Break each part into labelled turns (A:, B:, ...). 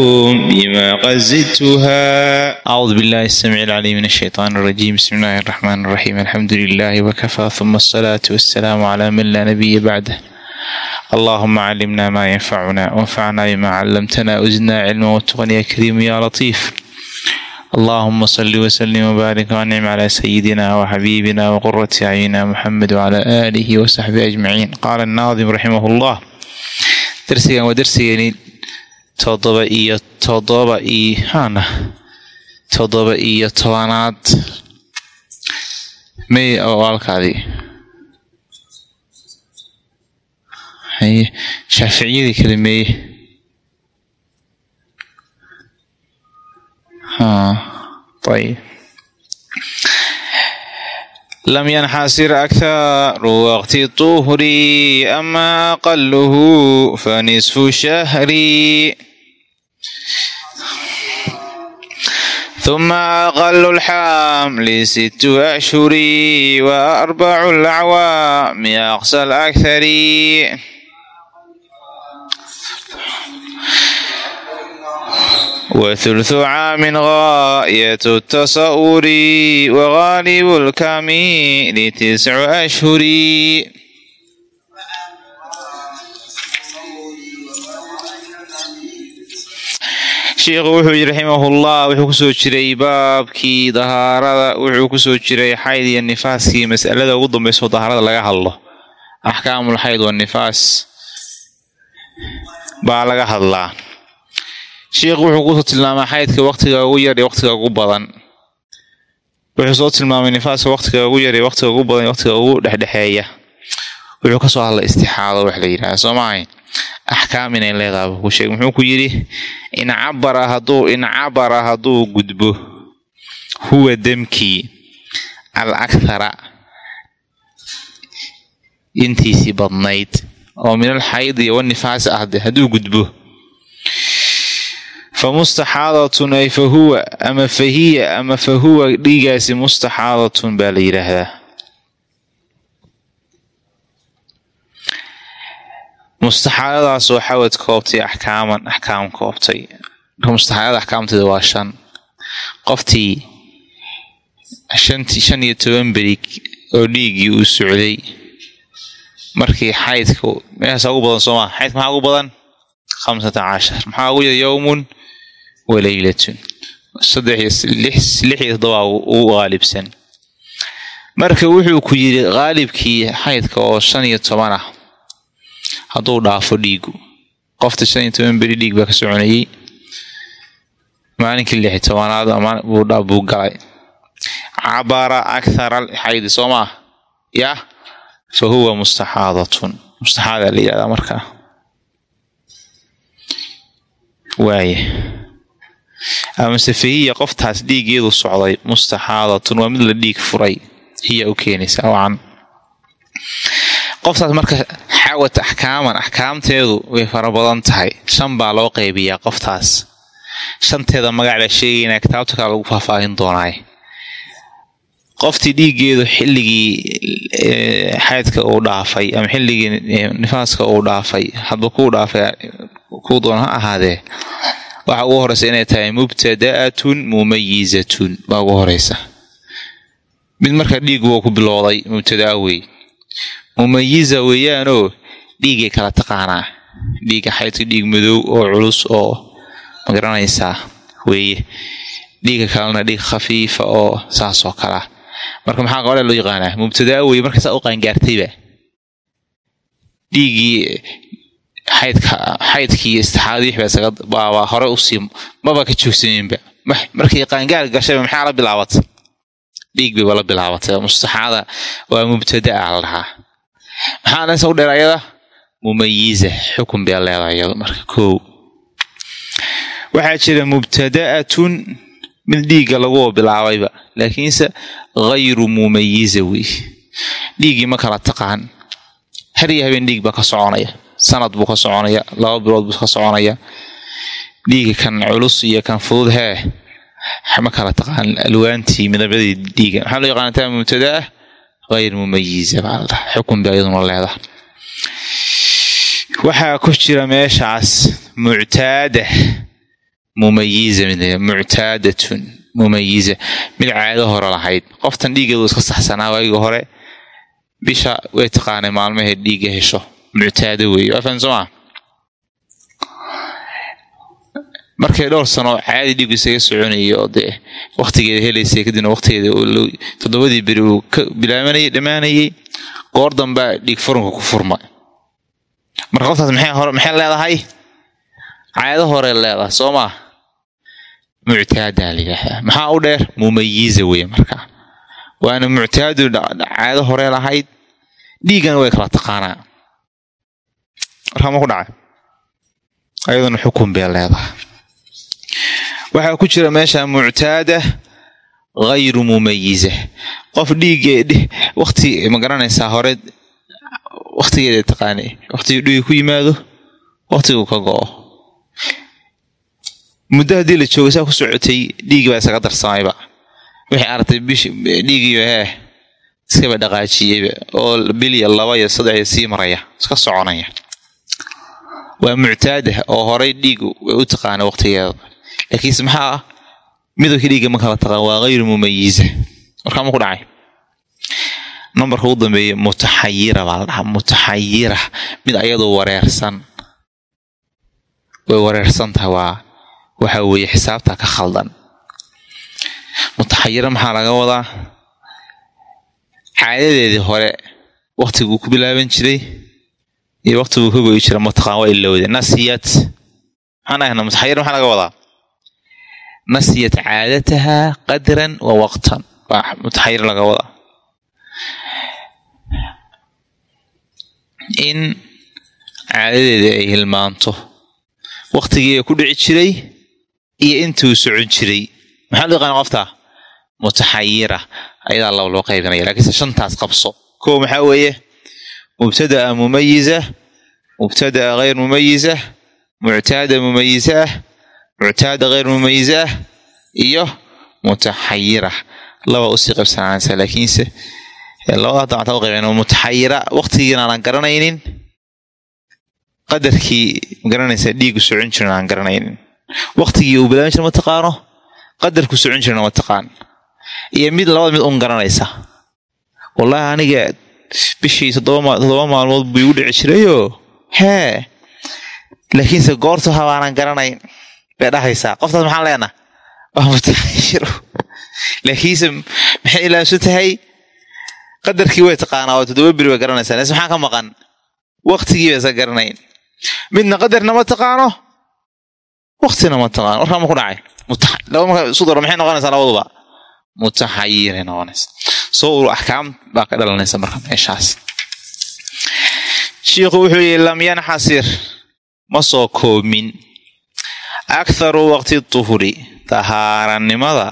A: بما قد زدتها
B: أعوذ بالله السميع العليم من الشيطان الرجيم بسم الله الرحمن الرحيم الحمد لله وكفى ثم الصلاة والسلام على من لا نبي بعده اللهم علمنا ما ينفعنا وانفعنا بما علمتنا وزدنا علما واتقنا يا كريم يا لطيف اللهم صل وسلم وبارك وانعم على سيدنا وحبيبنا وقرة أعيننا محمد وعلى آله وصحبه أجمعين قال الناظم رحمه الله درسيا ودرسيا toddoba iyo toddoba i haana toddoba iyo tobanaad. May alkaadii shaaficiyadii kale meeye lam yanxasir aktharu waqti tuhri ama aqaluhu fanisfu shahri uma aqalu lxamli situ ashhuri wa arbacu lacwaami aqsa lakhari wathulthu caamin gaayatu tasa'uri wagaalibu lkamili tiscu ashhuri sheikhu wuxuu yidhi raximahullah wuxuu ku soo jiray baabkii dahaarada wuxuu ku soo jiray xayd iyo nifaaskii masalada ugu dambayso dahaarada laga hadlo. Axkaamul xayd wa nifaas baa laga hadlaa. Sheikhu wuxuu ku soo tilmaamay xaydka waqtiga ugu yar iyo waqtiga ugu badan. Wuxuu soo tilmaamay nifaaska waqtiga ugu yar iyo waqtiga ugu badan iyo waqtiga ugu dhexdhexeeya. Wuxuu ka soo hadlay istixaado wax la yidhaha soo maahay axkaam leedahay. Buu ku sheegay muxuu ku yidhi incabara hadduu incabara hadduu gudbo huwa demkii al akhara intiisii badnayd. Oo minal xayd iyo wanifaas ahde hadduu gudbo. Fa mustaxaadatun ay fa huwa ama fahiya ama fa huwa dhiigaasi mustaxaadatun baa la yidhaahdaa mustaxaaladaas oo xawad koobtay axkaaman axkaam koobtay. Mustaxaalada axkaamteeda waa shan. Qoftii shan iyo toban berig oo dhiiggii uu socday markii xaydka meeshaasa ugu badan soo maa xaydka maxaa ugu badan? Khamsata cashar maxaa ugu yar yowmun wa leylatun saddex lix iyo toddobaa ugu qaalibsan marka wuxuu ku yidhi qaalibkii xaydka oo shan iyo toban ah hadduu dhaafo dhiigu. Qofta shan iyo toban beri dhiig baa ka soconayey maalinkii lix tobanaad buu galay. Cabara akhara xaydi soo maa yah fa huwa mustaxaadatun mustaxaadaa la yidhahdaa markaa waaya amase fahiya qoftaas dhiiggeedu socday mustaxaadatun waa mid la dhiig furay. Hiya u keenaysaa wacan qoftaas marka xawat axkaaman axkaamteedu way fara badan tahay. Shan baa loo qaybiyaa qoftaas. Shanteeda magac la sheegaynaa kitaabta kale lagu faahfaahin doonaay qoftii dhiiggeedu xilligii xaydka uu dhaafay ama xilligii nifaaska uu dhaafay hadba kuu dhaafay kuu doon ha ahaadee waxa ugu horeysa inay tahay mubtada'atun mumayizatun baa ugu horeysa mid marka dhiig wuu ku bilowday mubtadaa wey mumayiza weeyaanoo dhiigay kala taqaanaa dhiigga xaydka dhiig madow oo culus oo ma garanaysaa weeye. Dhiigga kalena dhiig khafiifa oo saas oo kalea marka maxaa qabale loo yaqaanaa mubtadaa weye marka saa u qaangaartayba dhiiggii xaydka xaydkii istixaadii wixbaa isaga baabaa hore u sii maba ka joogsaninba markay qaangaar gashayba maxaa la bilaabatay dhiig bayba la bilaabatay mustaxaada waa mubtadaa la dhahaa maxaa nasa u dheer ayada. Mumayiza xukun bay leedahay iyado marka kow waxaa jira mubtada'atun mid dhiigga lagu bilaabayba laakiinse hayru mumayiza wey. Dhiiggii ma kala taqaan. Har iyo habeen dhiig baa ka soconaya. Sanad buu ka soconaya laba bilood buu ka soconaya. Dhiigga kan culus iyo kan fudud hee ma kala taqaan. Alwaantii midabyadii dhiiga maxaa loo yaqaana taa mubtada ah hayr mumayiza baa la dhaha xukun bay iyaduna leedahay waxaa ku jira meeshaas muctaada mumayiza muctaadatun mumayiza mid caado hore lahayd qoftan dhiigeedu iska saxsanaa waagii hore bisha way taqaanay maalmahay dhiigga hesho muctaado weeye waa fahan soo maa markay dhowr sano caadi dhiigu isaga soconayay oo dee waktigeeda helaysay kadibna waktigeeda toddobadii beri uu ka bilaabanayay dhammaanayay goor dambaa dhiig furunka ku furma marka qoftaas maxay hore maxay leedahay? Caado hore leedahay soo maa muctaadaa layidhaahdaa maxaa u dheer? Mumayiza weeye marka. Waana muctaadu caado hore lahayd dhiiggana way kala taqaanaa. Markaa ma ku dhacay. Ayaduna xukun bay leedahay waxaa ku jira meesha muctaada hayru mumayiza qof dhiigge wakti ma garanaysaa hore waktigeeda taqaani waktigii dhiigi ku yimaado waktigu ka go-o. Muddo haddii la joogo saa ku socotay dhiigii baa isaga darsamayba. Wixii aragtay dhiigiyo hee iskaba dhaqaajiyeyba oo bil iyo laba iyo saddex iyo sii maraya iska soconaya. Waa muctaada oo horay way u taqaana waqtigeeda laakiinse maxaa ah? Midabkii dhiigga ma kala taqaan waa hayru mumayiza markaa ma ku dhacay. Nambarka ugu dambeeya mutaxayira baa la dhahaa mutaxayira. Mid ayadoo wareersan. Way wareersan tahay waa waxa weeye xisaabta ka khaldan. Mutaxayira maxaa laga wadaa? Caadadeedii hore waktiguu ku bilaaban jiray iyo waktiguu ka goyi jira mataqaan waa ilowde nasiyat maxaan ahna mutaxayir maxaa laga wadaa nasiyat caadataha qadran wa waqtan. Waa mutaxayir laga wadaa in caadadeedii ay hilmaanto. Waktigii ku dhici jiray iyo intuu socon jiray. Maxaa loo yaqaana qofta? Mutaxayira. Ayadaa laba loo qaybinaya lakiinse shantaas qabso. Kow maxaa weeye? Mubtadaa mumayiza mubtadaa hayr mumayiza muctaada mumayiza ah muctaada hayr mumayiza ah iyo mutaxayira. Laba u sii qaybsanaanaysa laakiinse labada hadda waxtaa u qaybeen mutaxayira. Waqtigiina aanan garanaynin. Qadarkii magaranaysa dhiigu socon jirin aan garanaynin. Waqtigii uu bilaaban jira ma taqaano? Qadarku socon jirna ma taqaan? Iyo mid labada mid un garanaysa. Wallaahi aniga bishii toddoba maalmood buu igu dhici jirayoo? Hee. Laakiinse goortu habaanan garanayn bay dhahaysaa qoftaas maxaan leenaha? Waa mutaxayiro laakiinse maxay ilaamsan tahay? Qadarkii way taqaanaa oo toddoba beri way garanaysaa lakiinse maxaa ka maqan? Waqtigii ba isa garanayn. Midna qadarna ma taqaano? Waktina ma taqaano. Warkaa ma ku dhacay? Daro maxay noqonaysaa labaduba? Mutaxayiray noqonaysa soo ur axkaam baa ka dhalanaysa marka meeshaas. Shiikhu wuxuu yihi lam yanxasir. Ma soo koobmin aktharu waqti tuhuri tahaaranimada.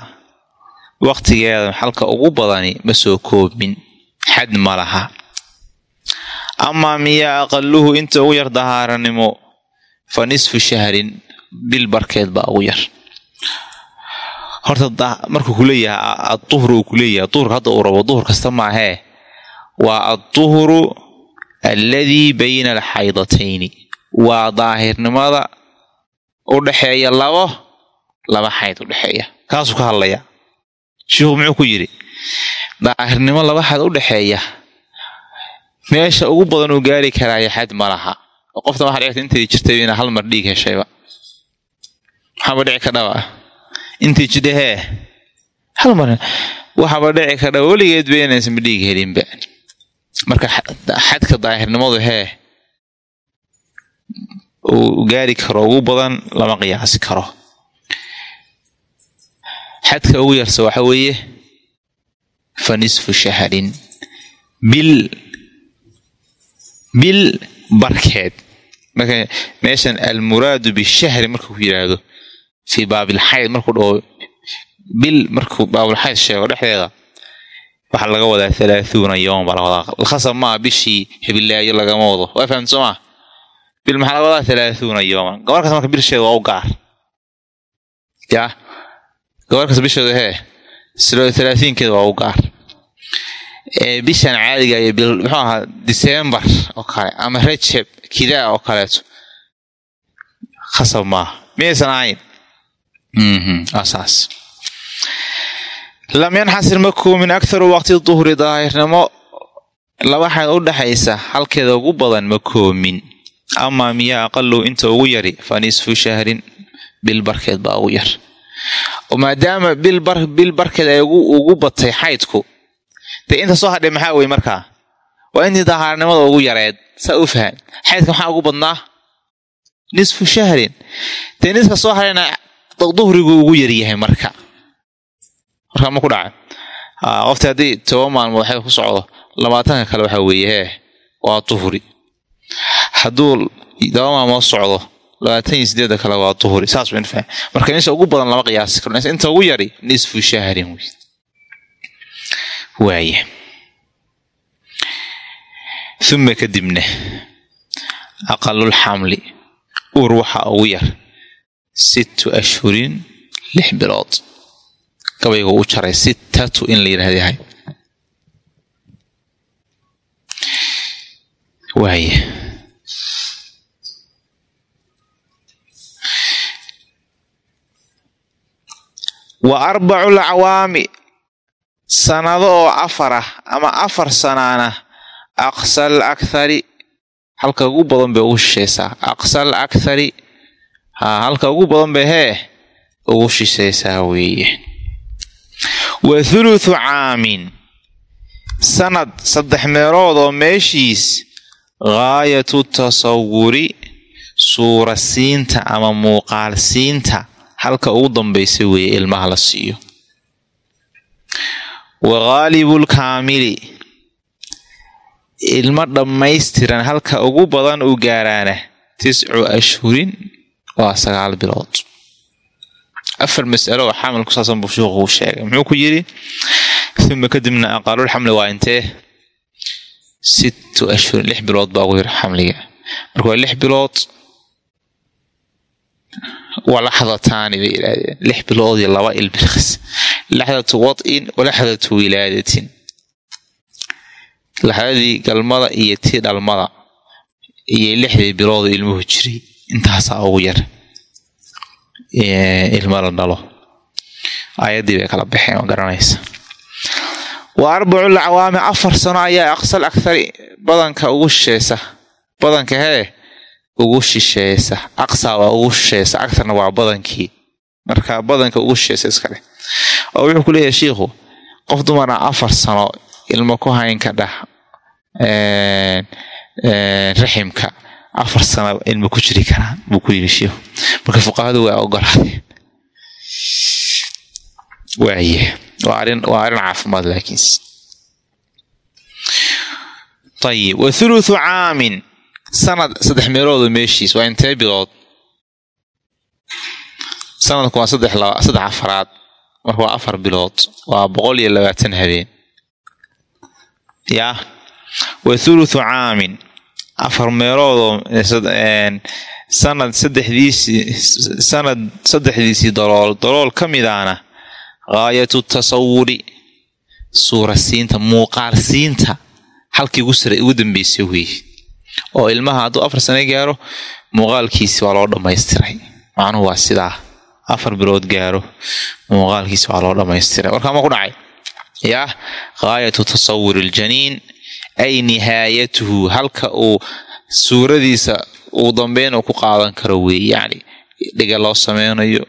B: Waqtigeeda xalka ugu badani ma soo koobmin xad ma laha. Amaa miyaa aqaluhu inta ugu yar dahaaranimo fa nisfu shahrin bil barkeed baa ugu yar. Horta markuu kuleeyahay aduhru uu kuleeyahay duhurka hadda uu rabo duhur kasta maahee waa adduhru alladii bayna alxaydatayni waa daahirnimada u dhexeeya labo laba xayd u dhexeeya kaasuu ka hadlaya. Shiikhu muxuu ku yidhi daahirnimo laba xayd u dhexeeya meesha ugu badan uu gaari karaayo xad ma laha. Oo qoftan waxa dhigta intay jirtay ina hal mar dhiig heshayba waxaaba dhici kadhaba intii jidha hee hal mar. Waxaaba dhici kadhaba weligeed ba inaysanba dhiig helinba. Marka xadka daahirnimadu hee uu gaari karo ugu badan lama qiyaasi karo. Xadka ugu yarsa waxa weeye fa nisfu shahrin. Bil bil barkeed. Marka meeshan almuraadu bishahri marka ku yidhaahdo fii baabilxayd markuu dhaho bil markuu baabilxayd sheego dhexdeeda waxaa laga wadaa halaahuuna yowm baa laga wadaa. Khasab maa bishii hebilaayo lagama wado. Waa fahamta soo maa bil maxaa laga wadaa halaahuuna yowman gabarkaas marka bisheeda waa u gaar yaa gabarkaas bisheedu hee talaatiinkeeda waa u gaar bishan caadiga iyo bil muxuu ahaa december oo kale ama rajab kidaa oo kaleeto khasab maaha miyaysan ahayn saas lam yanxasir ma koomin akharu waqti duhri daahirnimo laba xayd u dhexaysa halkeeda ugu badan ma koomin amaa miyaa aqalow inta ugu yari fa nisfu shahrin bil barkeed baa ugu yar. Maadaama bil barkeed ay ugu batay xaydku dee inta soo hadhay maxaa wey markaa waa intii dahaarnimada ugu yareed saa u fahan xaydka maxaa ugu badnaa? Nisfu shahrin. Dee niska soo hadhayna duhrigu ugu yaryahay marka. Markaa ma ku dhaca qofti haddii toban maalmood xayd ku socdo labaatanka kale waxaa weeye hee waa duhri hadduu laba socdo labaatan iyo sideeda kale waa duhri saas fahm marka nisha ugu badan lama qiyaasi karo inta ugu yari nisfu shahrin waaya uma kadibna aqalul xamli uur waxa ugu yar sittu ashhurin lix bilood. Gabayga u jaray sittatu in la yidhahda yahay waaya wa arbacu lacwaami sanado oo afar ah ama afar sanaana aqsal akhari halka ugu badan bay ugu shishaysaa aqsal akhari haa halka ugu badan bay hee ugu shishaysaa weeye. Wa thuluthu caamin sanad saddex meelood oo meeshiis gaayatu tasawuri suurasiinta ama muuqaalsiinta halka ugu dambaysa weeye ilmaha la siiyo. Wa khaalibulkaamili ilmo dhammaystiran halka ugu badan uu gaaraana tiscu ashhurin waa sagaal bilood. Afar mas'alo oo xamil ku saabsan buu uu sheegay. Muxuu ku yidhi uma kadibna aqaalulxamli waa intee sittu ashhurin lix bilood baa ugu yiri xamliga. Marka waa lix bilood walaxdataani bay yidhaahdeen. Lix bilood iyo laba ilbirqis laxdatu wad'in walaxdatu wilaadatin. Laxdadii galmada iyo tii dhalmada iyo lixdii bilood ilmuhu jiray. Intaasaa ugu yar ilmo la dhalo. Aayaddii bay kala baxeen oo garanaysa wa arbacu lacwaami afar sano ayaa aqsal akhari badanka ugu shisheesa badanka hee ugu shisheeysa aqsa waa ugu shisheeysa agtarna waa badankii. Marka badanka ugu shisheeysa iskale oo wuxuu ku leeyahay shiikhu qof dumara afar sano ilmo ku hayn ka dhah raximka afar sano ilmo ku jiri karaa buu ku yiri shiikhu. Marka fuqahadu waa ogolaadeen waaye waa arrin caafimaad laakiinse ayib wa thuluthu caamin sanad saddex meeloodo meeshiis waa intee bilood sanadku waa saddex afaraad marka waa afar bilood waa boqol iyo labaatan habeen yaa wa thuluthu caamin afar meeloodoo sanad saddexdiisii sanad saddexdiisii dalool dalool ka midaana gaayatu tasawuri suurasiinta muuqaalsiinta halkii ugu sare ugu dambeysay weeye oo ilmaha hadduu afar sano gaaro muuqaalkiisi waa loo dhammaystiray. Macnuhu waa sidaa afar bilood gaaro muuqaalkiisi waa loo dhammaystiray. Warkaa ma ku dhacay? Yaa gaayatu tasawuri iljaniin ay nihaayatuhu halka uu suuradiisa uu dambeyn uu ku qaadan karo weeye yacni dhiga loo sameynayo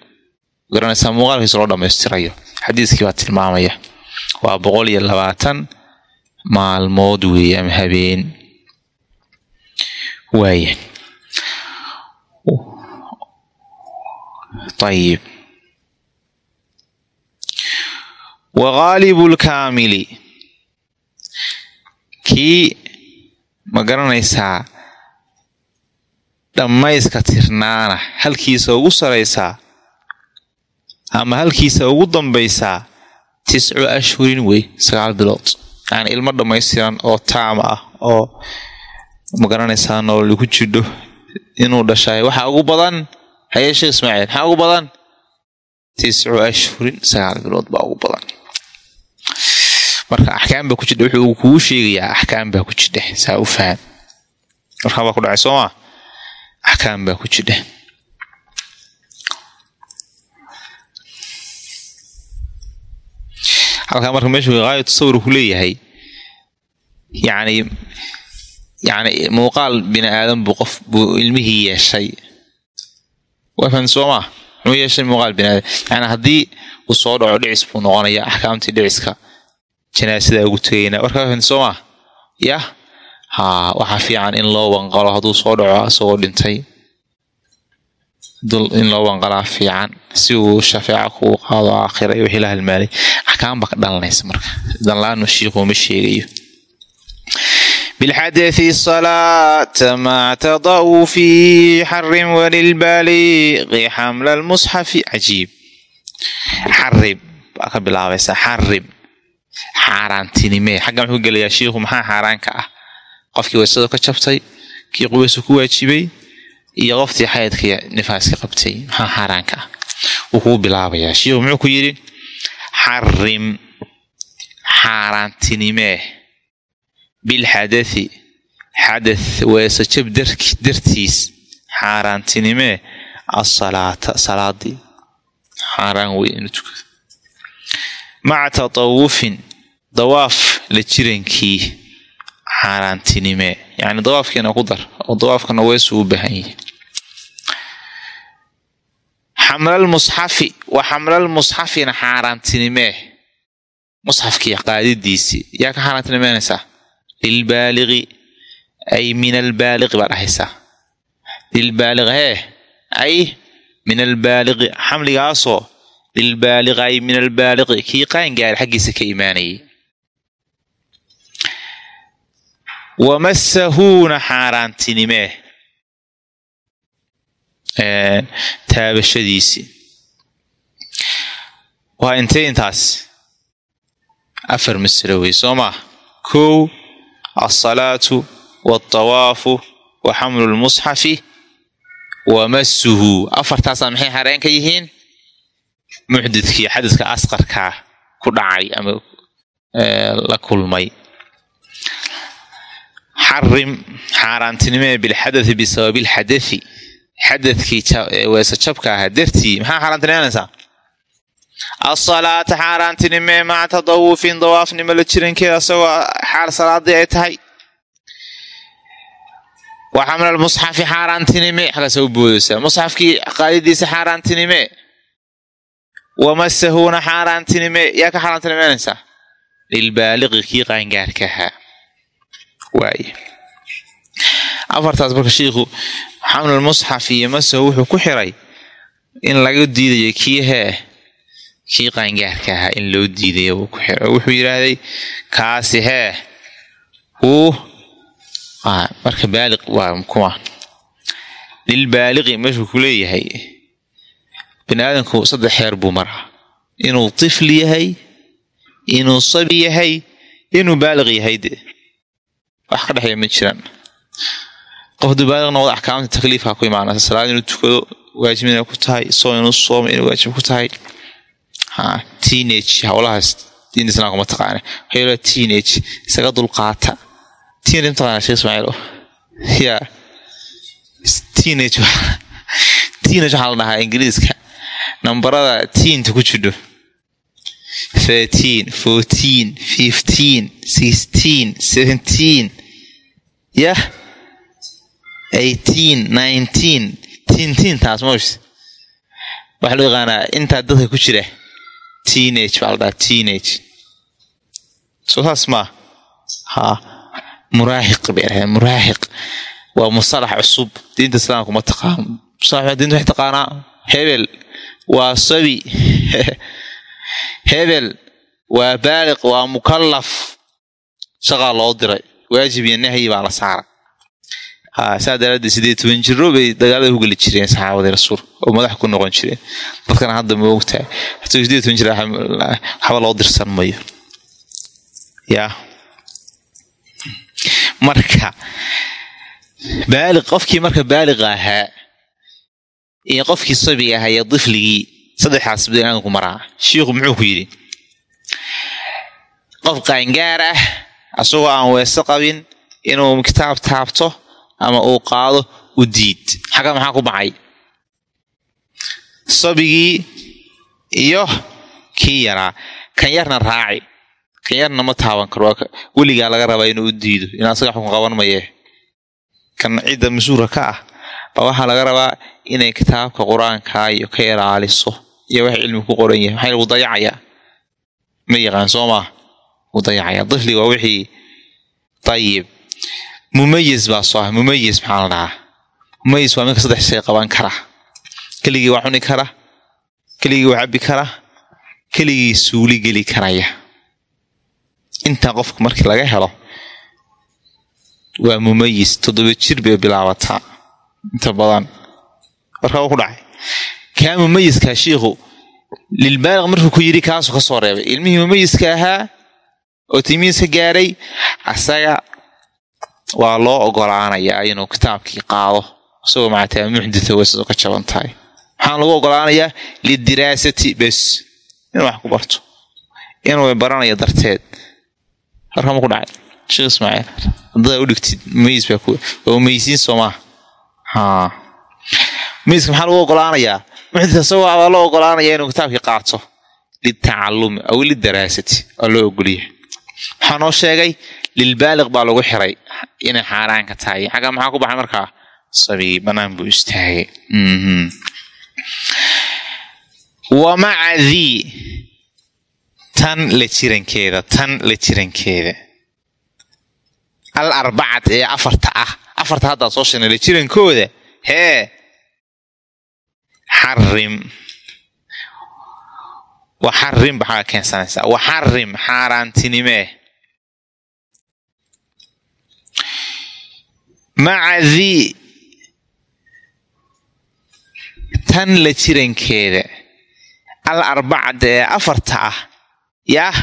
B: garanaysaa muuqaalkiisa loo dhammaystirayo xadiiskii baa tilmaamaya. Waa boqol iyo labaatan maalmood weeye ama habeen. Waaya ayib wa ghaalibu lkaamili kii ma garanaysaa dhammayska tirnaana halkiisa ugu saraysaa ama halkiisa ugu dambaysaa tiscu ashhurin wey sagaal bilood. Yani ilmo dhammaystiran oo taama ah oo ma garanaysaa nool ku jidho inuu dhashay. Waxaa ugu badan haye sheekh ismaaciil maxaa ugu badan? Tiscu ashhurin sagaal bilood baa ugu badan. Marka axkaam baa ku jidha wuxuu kugu sheegayaa axkaam baa ku jidha saa u faham. Markaa baa ku dhacay soo maa axkaam baa ku jidha halkaa marka meeshu gaaya tasawur ku leeyahay yani yani muuqaal bini aadan buu qof buu ilmihii yeeshay. Wafan soo maa muxuu yeeshay muuqaal bini aadam? Yani haddii uu soo dhaco dhicis buu noqonaya axkaamtii dhiciska janaasada ugu tegaynaa warkaa wafan soo maa yah haa waxaa fiican in loo wanqalo hadduu soo dhaco isagoo dhintay in loo wanqalaa fiican si uu shafeeca kuu qaado aakhira iyo wixii la halmaalay axkaam baa ka dhalanaysa marka danlaanu shiikhuu ma sheegayo
A: بالحدث الصلاة مع تضوف حرم وللبالغ حمل المصحف عجيب
B: xarib baa ka bilaabaysaa xarib xaaraantinimee xagga muxuu gelayaa shiikhu maxaa xaaraanka ah qofkii waysada ka jabtay kii qubaysu ku waajibay iyo qoftii xaydkii nifaaska qabtay maxaa xaaraanka ah? Wuu kuu bilaabayaa shiikhu muxuu ku yidhi? Xarim xaaraantinimee bilxadathi xadath weesajab dartiis. Xaaraantinimee asalaata salaadii xaaraan wey inuu tukado maca tatawufin dawaaf la jirankii. Xaaraantinimee yacni dawaafkiina ku dar oo dawaafkana weesuu u baahan yahay xamlalmusxafi wa xamlalmusxafina xaaraantinimee musxafkii qaadidiisii yaa ka xaaraantinimeynaysaa lilbaaliqi ay min albaaliqi baa dhahaysaa lilbaaliq hee ay min albaaliqi xamligaasoo lilbaaliqi ay min albaaliqi kii qaangaari xaggiisa ka imaanayay. Wamasahuuna xaaraantinimee taabashadiisii waa intee intaas? Afar masalo wey soo maa kow alsalaatu waltawaafu wa xamlu lmusxafi wa masuhu afartaasaa maxay xareen ka yihiin? Muxdidkii xadadka asqarkaa ku dhacay ama la kulmay. Xarim xaaraantinimee bilxadai bisababi lxadai xadadkii weese jabka ahaa dartii maxaa xaaraantinimeynaysaa asalaata xaaraantinimee maca tadawufin dawaafnimo la jirankeeda isagoo xaal salaadii ay tahay? Wa xamla musxafi xaaraantinime xaggaasa u boodaysaa. Musxafkii qaadidiisa xaaraantinime wamasahuuna xaaraantinime yaa ka xaaraantinimeynaysaa lilbaaliqi kii qaangaarka ahaa. Waay afartaas marka shiikhu xamlulmusxaf iyo masahu wuxuu ku xiray in laga diidayo kii hee kii qaangaarka ahaa in loo diidayo wuu ku xiray. Oo wuxuu yidhaahday kaasi hee wuu marka baaliq waa kuma. Lilbaaliqi meeshuu ku leeyahay. Bini aadamku saddex heer buu maraa. Inuu tifl yahay inuu sabi yahay inuu baaliq yahay de wax ka dhexeeya ma jiraan qof dubaaliq noqda axkaamta takliifka ku imaanaysa salaad inuu tukado waajib inay ku tahay soom inuu soomo inay waajib ku tahay. Ha teenage howlahaas diinta islaamka ma taqaane waxay teenage isaga dulqaata. Teenage mataqaana sheekh ismaaciil? Ya. Teenage teenage waxaa la dhahaa ingiriiska. Nambarada tiinta ku jidho. thirteen fourteen fifteen sixteen seventeen. Yah eighteen waxaa loo yaqaanaa intaa dadka ku jira teenage baa la dhahaa teenage. Soo saas maa ha muraahiq bay dhahdeen muraahiq waa musalax cusub. Diinta islaamka ma taqaano. Musalax diinta waxay taqaanaa hebel waa sabi. Hebel waa baaliq waa mukallaf. Shaqaa loo diray. Waajib iyo nahyi baa la saaray saa daraaddeed sideed toban jiro bay dagaalada ku geli jireen saxaabadii rasuul oo madax ku noqon jireen. Dadkana hadda ma ogtahay hatoo sideed toban jir waxba loo dirsan mayo. Yaa marka baaliq qofkii marka baaliqa ahaa iyo qofkii sabiga ahaa iyo difligii saddexdaas binaadamku maraa. Shiikhu muxuu ku yidhi qof qaangaar ah asagoo aan weese qabin inuu kitaab taabto ama uu qaado u diid. Xagga maxaa ku baxay? Sabigii iyo kii yaraa kan yarna raaci. Kan yarna ma taaban karo. Weligaa laga rabaa inuu u diido. In asaga xukun qaban maye. Kan cidda mas'uulka ka ah ba waxaa laga rabaa inay kitaabka qur'aanka iyo ka ilaaliso iyo wax cilmi ku qoran yahay. Maxaa wuu dayacayaa ma yaqaan soo maa wuu dayacayaa difliga waa wixii dayib mumayis baa soo ah mumayis maxaa la dhahaa? Mumayis waa minka saddex shay qaban kara. Keligii waa cuni kara keligii waa cabbi kara keligii suuli geli karaya. Intaa qofka markii laga helo waa mumayis toddoba jir bay bilaabataa. Inta badan warkaa ku dhacay. Kaa mumayiskaa shiikhu lilbaaliq markuu ku yidhi kaasuu ka soo reebay. Ilmihii mumayiska ahaa oo timiiska gaaray asaga waa loo ogolaanayaa inuu kitaabkii qaado. Isagoo macataa muxditha weysasoo ka jaban tahay. Maxaan lagu ogolaanayaa lidiraasati bes. Inuu wax ku barto. Inuu baranayo darteed. Warkaa ma ku dhacay. Sheekh ismaaciil haddaad u dhigtid mumayis baa waa mumayisiin soo maaha ha mumayiska maxaa lagu ogolaanayaa? Muxditha isagoo baa loo ogolaanaya inuu kitaabkii qaato litacalumi aw lidaraasati waa loo ogolyahay waxaa noo sheegay lilbaaliq baa lagu xiray inay xaaraanka tahay. Xagga maxaa ku baxay markaa? Sabigi bannaan buu istaagay. Wa maca dii tan la jirankeeda tan la jirankeeda. Al arbacat ee afarta ah. Afarta haddaa soo sheegnay la jirankooda hee xarim waxarim baxaa keensanaysaa. Waxarim xaaraantinimee maca dii tan la jirankeeda al arbacada ee afarta ah yah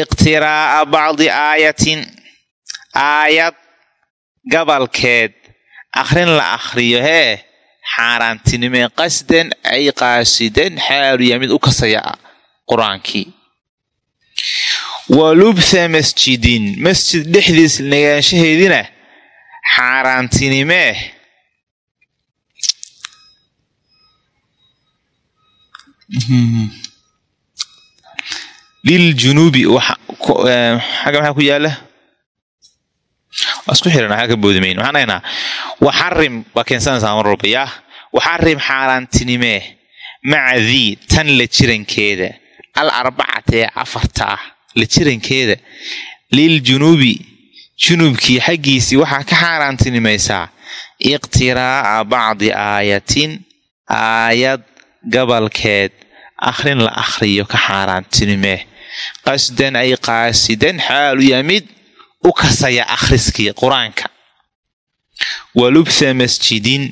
B: iqtiraa'a bacdi aayatin aayad gabalkeed. Akhrin la akhriyo hee xaaraantinimee qasdan ay qaasidan xaaluya mid u kasaya qur'aankii. Wa lubtha masjidin masjid dhexdiis nagaanshaheedina xaaraantinimee liljunuubi xagga maxaa ku yaalla isku xiran waxaa ka boodimayn waxaan dhahnaa waxarim waa keensanaysaa mar walba yaa waxarim xaaraantinimee maca dii tan la jirankeeda al arbacata ee afarta ah la jirankeeda liljunuubi junubkii xaggiisii waxaa ka xaaraantinimaysaa iqtiraa'a bacdi aayatin aayad gabalkeed akhrin la akhriyo ka xaaraantinimee qasdan ay qaasidan xaalu yamid u kasaya akhriskii qur'aanka. Wa lubtha masjidin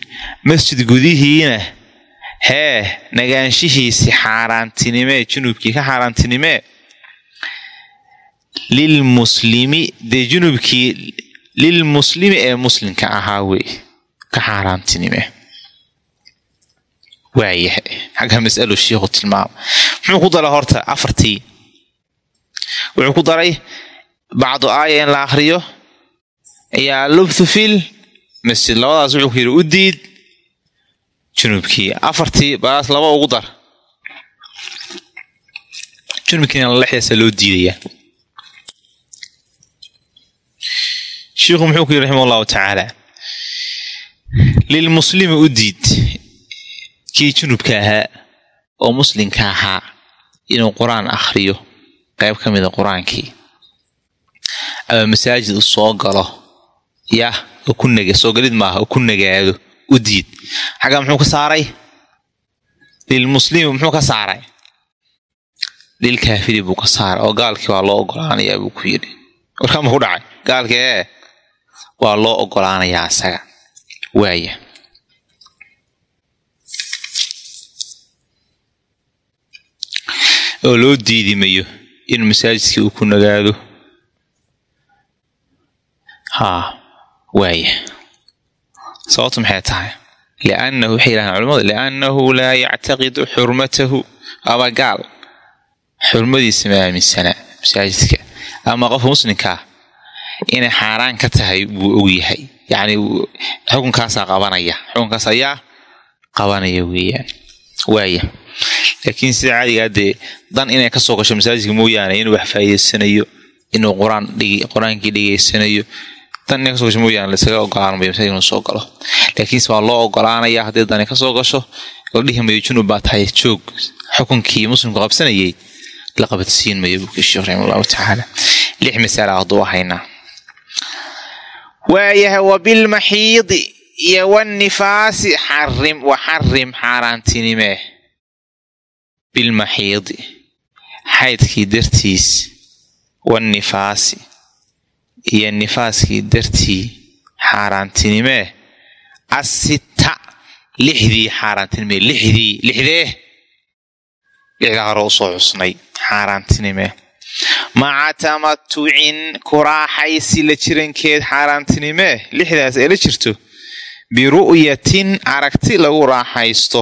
B: masjid gudihiina hee nagaanshihiisi xaaraantinimee junubkii ka xaaraantinimee lilmuslimi dee junubkii lilmuslimi ee muslimka ahaa wey ka xaaraantinimee waayahay xagga masalo shiikhu tilmaama muxuu ku daray horta afartii? Wuxuu ku daray bacdu aaya in la akhriyo. Ayaa lubthu fil masjid labadaas wuxuu ku yidhi u diid. Junubkii afartii balaas laba ugu dar. Junubkiina lexdaasa loo diidayaa. Shiikhu muxuu ku yidhi raxima allahu tacaala lilmuslimi u diid. Kii junubka ahaa oo muslimka ahaa inuu qur'aan akhriyo qayb ka mida qur'aankii ama masaajid u soo galo yah soo galid maaha oo ku nagaado u diid xagga muxuu ka saaray lilmuslimi muxuu ka saaray lilkaafiri buu ka saaray oo gaalkii waa loo ogolaanayaa buu ku yidhi warkaa ma ku dhacay gaalka ee waa loo ogolaanayaa isaga waaya oo loo diidimayo in masaajidkii uu ku nagaado haa waaya sababtu maxay tahay? Liannahu waxay yidhahdeen culamadu liannahu laa yactaqidu xurmatahu. Aba gaal. Xurmadiisa ma aaminsanaa masaajidka ama qofka muslimkaa inay xaaraan ka tahay buu ogyahay yacni xukunkaasaa qabanaya. Xukunkaas ayaa qabanaya weeyaan. Waaya laakiin sida caadigaa dee dan inay ka soo gasho masaajidka mooyaane inuu wax faa'iidaysanayo inuu qur'aan qur'aankii dhigaysanayo inay ka soo gasho mooyaane laisaga ogolaan mayo masaajidka inuu soo galo laakiinse waa loo ogolaanaya haddii dani ka soo gasho la dhihi mayo junub baa tahay joog xukunkii muslimku qabsanayay la qabadsiin mayo buu sheekh raxima allahu tacaala lix masala hadduu haynaa waayahay wabilmaxiidi iyo wanifaasi xarim waxarim xaaraantinimee bilmaxiidi xaydkii dartiis wanifaasi iyo nifaaskii dartii xaaraantinimee asita lixdii xaaraantinimee lixdii lixdee. Lixdaa hore u soo cusnay xaaraantinimee maca tamatucin kuraaxaysi la jirankeed xaaraantinimee lixdaas ee la jirto. Biru'yatin aragti lagu raaxaysto.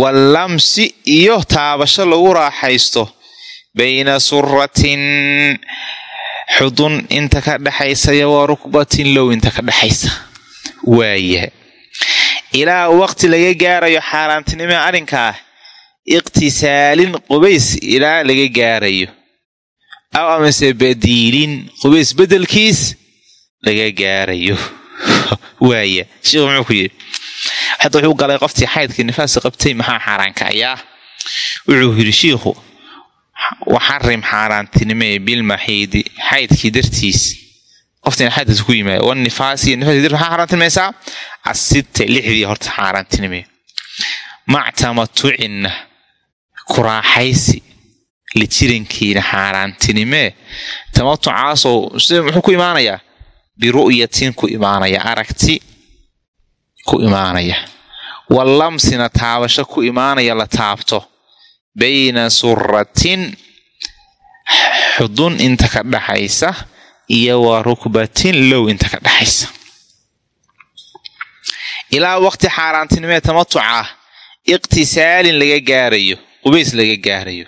B: Wallamsi iyo taabasho lagu raaxaysto. Bayna suratin xudun inta ka dhexaysa iyo wa rukbatin low inta ka dhexaysa waayahay ilaa waqti laga gaarayo xaaraantinimee arrinkaa iqtisaalin qubays ilaa laga gaarayo. Aw amase badiilin qubays bedelkiis laga gaarayo. Waaya sheikhu muxuu ku yidhi hadda wuxuu galay qoftii xaydkii nifaasi qabtay maxaa xaaraanka ayaa? Wuxuu yidhi shiikhu waxarim xaaraantinimee bilmaxiidi xaydkii dartiis. Qoftiin xaydkaas ku yimaada wanifaas iyo nifaas maxaa xaaraantinimaysaa? Asita lixdii horta xaaraantinimee mac tamatucinna kuraaxaysi la jirankiina xaaraantinimee tamatucaasoo sida muxuu ku imaanayaa? Biru'yatin ku imaanaya aragti ku imaanaya. Wallamsina taabasho ku imaanaya la taabto bayna suratin xudun inta ka dhaxaysa iyo wa rukbatin low inta ka dhaxaysa. Ilaa waqti xaaraantinimee tamatuca iqtisaalin laga gaarayo qubays laga gaarayo.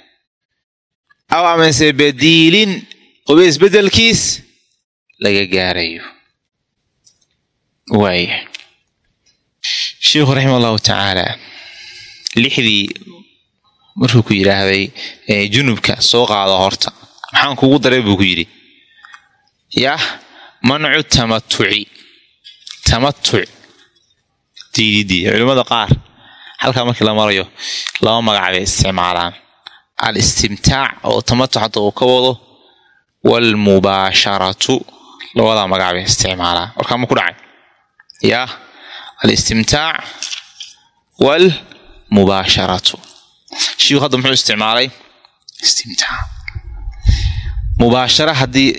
B: Aw amase badiilin qubays bedelkiis laga gaarayo. Waaya sheikhu raxima allahu tacaala lixdii markuu ku yidhaahday junubka soo qaado horta. Maxaan kugu daray buu ku yidhi yah mancu tamatuci tamatuc diididii culimmada qaar. Halkaa markii la marayo laba magac bay isticmaalaan. Al istimtaac oo tamatuc hadda uu ka wado waalmubaasharatu labadaa magac bay isticmaalaan. Warkaa ma ku dhacay? Yah alistimtaac waalmubaasharatu shiiku hadda muxuu isticmaalay? Mubaashara haddii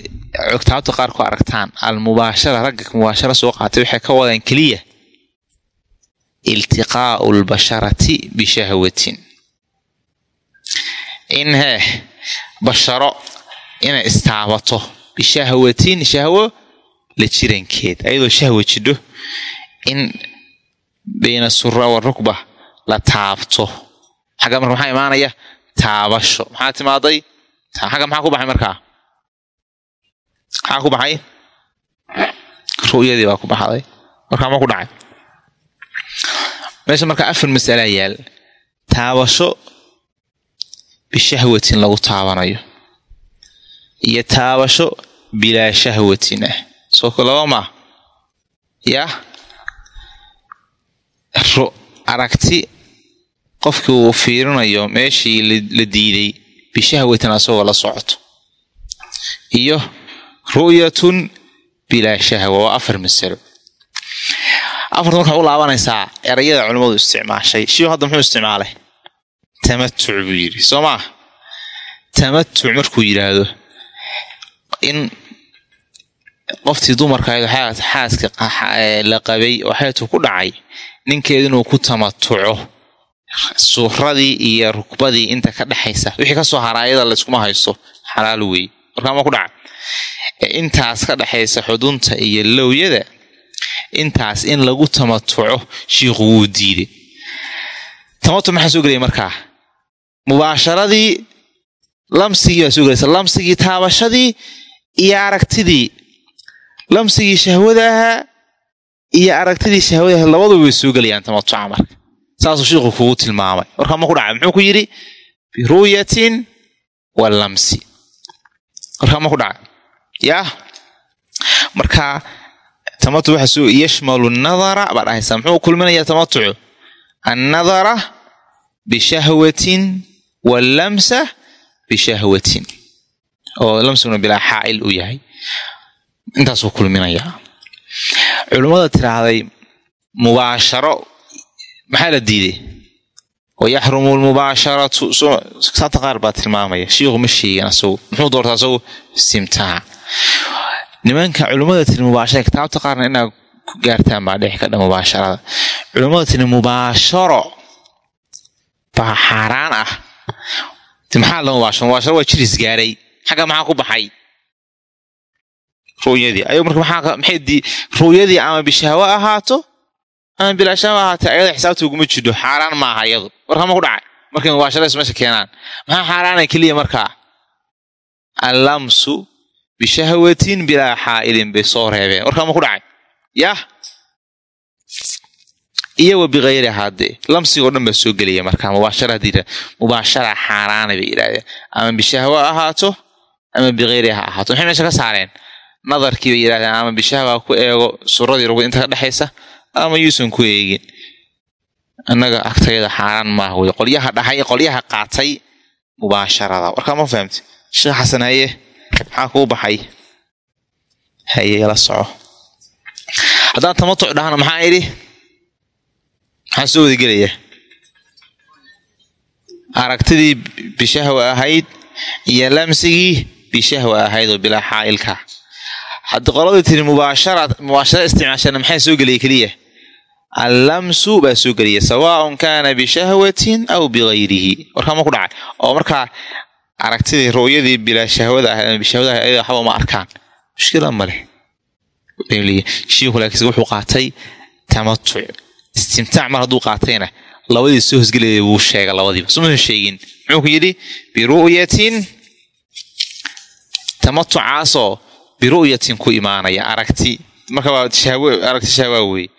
B: cogtaabta qaar ku aragtaan almubaashara ragga mubaashara soo qaatay waxay ka wadaan keliya. Iltiqaa'u lbasharati bishahwatin in hee basharo inay istaabato bishahwatin shahwo la jirankeed. Ayadoo shahwa jidho in bayna sura wa rukba la taabto xagga marka maxaa imaanaya? Taabasho. Maxaa timaaday? Xagga maxaa ku baxay markaa? Maxaa ku baxay? Ru'yadii baa ku baxday. Markaa ma ku dhacay. Meesha marka afar mas'alaa yaal. Taabasho bishahwatin lagu taabanayo. Iyo taabasho bilaa shahwatin. Ah soo laba maa. Yah aragti qofkii uu fiirinayo meeshii la diiday bishahwatin asagoo la socoto. Iyo ru'yatun bilaa shahwa waa afar masalo. Afartan waxay u laabanaysaa erayada culimmadu isticmaashay. Shiiku hadda muxuu isticmaalay? Tamatuc buu yidhi soo maa tamatuc markuu yidhaahdo in qoftii dumarka xaaska la qabay oo xeedku ku dhacay ninkeedu inuu ku tamatuco suuradii iyo rukbadii inta ka dhexaysa wixii ka soo haraa ayada layskuma haysto xalaal wey warkaama ku dhaca. Intaas ka dhexaysa xudunta iyo lowyada intaas in lagu tamatuco shiikhu wuu diiday tamatu maxaa soo gelaya markaa? Mubaasharadii lamsigii baa soo gelaysa lamsigii taabashadii iyo aragtidii. Lamsigii shahwada iyo aragtidii shahwada labaduba way soo gelayaan tamatuca marka saasuu shiikhu kugu tilmaamay warkaa ma ku dhacay muxuu ku yidhi biru'yatin wa lamsi ma ku dhacay yah marka tamatu waxa soo yashmalu nadara baa dhahaysaa muxuu kulminayaa tamatucu annadara bishahwatin walamsa bishahwatin oo lamsiguna bilaa xaa'il u yahay intaasuu kulminayaa culimmada tiraahday mubaasharo maxaa la diiday? Wayaxrumu lmubaasharatu saata qaar baa tilmaamaya. Shiikhu ma sheegin asagu. Muxuu doortaa asagu? Istimtaac nimanka culimmada tiri kitaabta qaarna inaad ku gaartaan baa dhex kadha mubaasharada. Culimmada tiri mubaasharo baa xaaraan ah. Maxaa la mubaasharo? Mubaasharo waa jiris gaaray. Xagga maxaa ku baxay? Ru'yadii ayuu marka maxay di ru'yadii ama bishahwo ahaato ama bilaashahwo ahaatee ayada xisaabta uguma jidho xaaraan maaha iyadu. Warkama ku dhacay? Markay mubaasharadaas meesha keenaan. Maxaa xaaraana keliya markaa allamsu bishahwatin bilaa xaa'ilin bay soo reebeen. Warkama ku dhacay? Yah iyo wa bikayrihaa lamsigoo dhan baa soo gelaya markaa mubaashara haddii mubaashara xaaraana bay yidhahdeen ama bishahwo ahaato ama bikayriha ha ahaato. Maxay meesha ka saareen? Nadarkii bay yidhahdeen ama bishahwa ku eego suradii rugud inta ka dhexaysa ama yuusan ku eegin. Annaga agtayada xaaraan maaha wey qolyaha dhahay qolyaha qaatay mubaasharada. Warkaa ma fahamti? Sheekh xasan haye. Maxaa kuu baxay? Haye la soco. Haddaan tamatuc dhahna maxaa idhi? Maxaa soo wadagelaya? Aragtidii bishahwa ahayd iyo lamsigii bishahwa ahayd oo bilaa xaa'ilka. Haddii qoladii tiri mubaashara mubaashara isticmaashana maxaa soo gelaya keliya allamsu baa soo gelaya sawaaun kaana bishahwatin aw bigayrihi warkaama ku dhacay? Oo markaa aragtidii ru'yadii bilaa shahwada ahayd ama bishahwada ahayd ayada waxba ma arkaan. Mushkila ma leh. Shiikhu laakiinse wuxuu qaatay tamatuc istimtaac mar hadduu qaatayna labadii soo hosgelaya wuu sheega labadiiba sumusan sheegin. Muxuu ku yidhi? Biru'yatin tamatucaasoo biru'yatin ku imaanaya. Aragti marka waa aragti shahwaa weye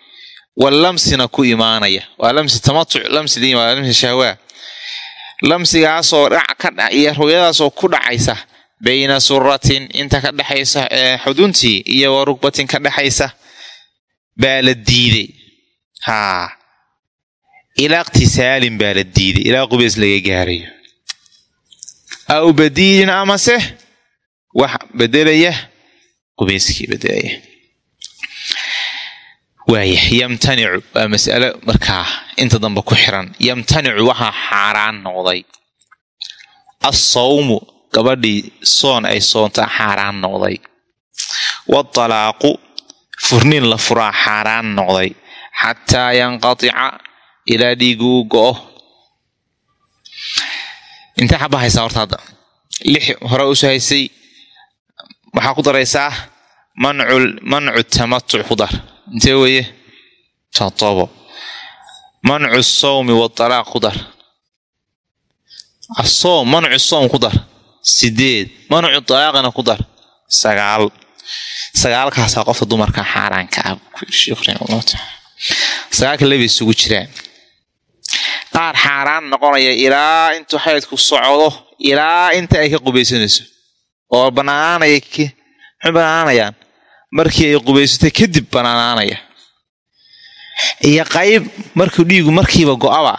B: walamsina ku imaanaya. Waa lamsi tamatuc lamsi waa lamsi shahwaa lamsigaasoo dhac iyo ru'yadaasoo ku dhacaysa bayna suratin inta ka dhexaysa xuduntii iyo wa rugbatin ka dhexaysa baa la diiday haa. Ilaa iqtisaalin baa la diiday ilaa qubeys laga gaarayo. Aw badiilin amase? Wax bedelaya? Qubeyskii bedelaya waaya yamtanicu waa mas'alo markaa inta dambe ku xiran. Yamtanicu waxaa xaaraan noqday. Assawmu gabadhii soon ay soontaa xaaraan noqday. Waatalaaqu furniin la furaa xaaraan noqday. Xataa yanqatica ilaa dhiiguu go'o intee xaba haysaa horta hadda? Lix hore usu haysay. Waxaa ku daraysaa mancu mancu tamatuc ku dar intee weeye? Todobo mancu sawmi watalaaq ku dar asoom mancu soom ku dar sideed. Mancu talaaqina ku dar sagaal sagaalkaasaa qofka dumarka xaaraanka ah sheikh raximahullahu taala. Sagaalka laba isugu jiraan. Qaar xaaraan noqonaya ilaa intuu xaydku socdo ilaa inta ay ka qubaysanayso. Oo banaanaanaya maxay banaanaanayaan markii ay qubaysatay kadib banaanaanaya. Iyo qayb markuu dhiigu markiiba go-aba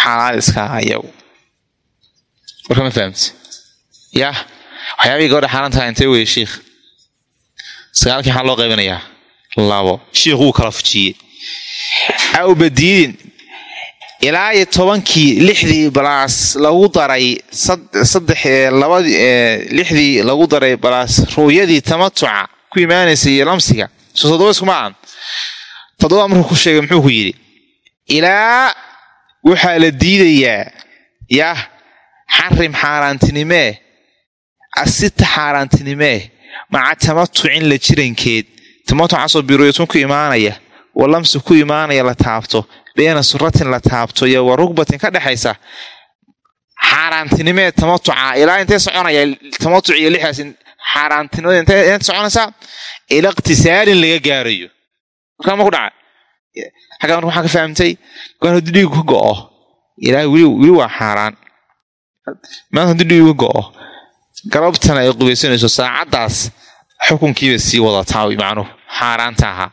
B: xalaal iska ayagu warka ma fahamti? Yah waxyaabihii gabadha xaaraan tahay intee weye shiikh sagaalkii maxaa loo qaybinayaa. Labo shiikh wuu kala fujiyey. Aw badiilin ilaa iyo tobankii lixdii balaas lagu daray saddex labadii lixdii lagu daray balaas ruuyadii tamatuca ku imaanaysa iyo lamsiga so toddoba iskuma aan toddoba markuu ku sheegay muxuu ku yidhi ilaa waxaa la diidayaa yah xarim xaaraantinimee asita xaaraantinimee maca tamatucin la jirankeed tamatucaasoo biroyatun ku imaanaya wa lamsi ku imaanaya la taabto beena suratin la taabto iyo wa rugbatin ka dhexaysa xaaraantinimee tamatuca ilaa intee soconaya tamatuc iyo lixdaas xaaraantinimada intee soconaysaa ila iqtisaalin laga gaarayo. Markaa ma ku dhaca. Xagga marka waxaa ka fahamtay gaan haddii dhiigu ka go'o ilaahay weli waa xaaraan. Maanta haddii dhiigu ka go'o galabtana ay qubaysanayso saacaddaas xukunkiiba sii wadataa macnuhu xaaraanta ahaa.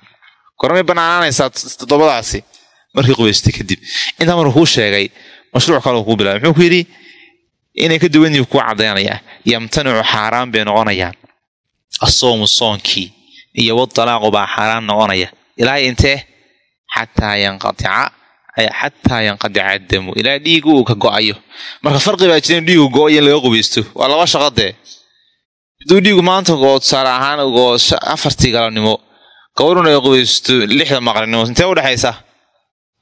B: Goramay banaanaanaysaa toddobadaasi markii qubaystay kadib. Intaa markuu kuu sheegay mashruuc kale kuu bilaabay. Muxuu ku yidhi inay ka duwan yihiin kuu caddaynayaa yamtanicu xaaraan bay noqonayaan. Asoomu soonkii iyo wadalaaqu baa xaaraan noqonaya. Ilaa intee? Xataa yanqatica xataa yanqadica addamu. Ilaa dhiigu uu ka go'ayo. Marka farqi baa jira in dhiigu go'o iyo in laga qubaysto. Waa laba shaqo dee. Hadduu dhiigu maanta goo tusaale ahaan goo afartii galabnimo gabadhuna ay qubaysto lixda maqribnimo intee udhexaysa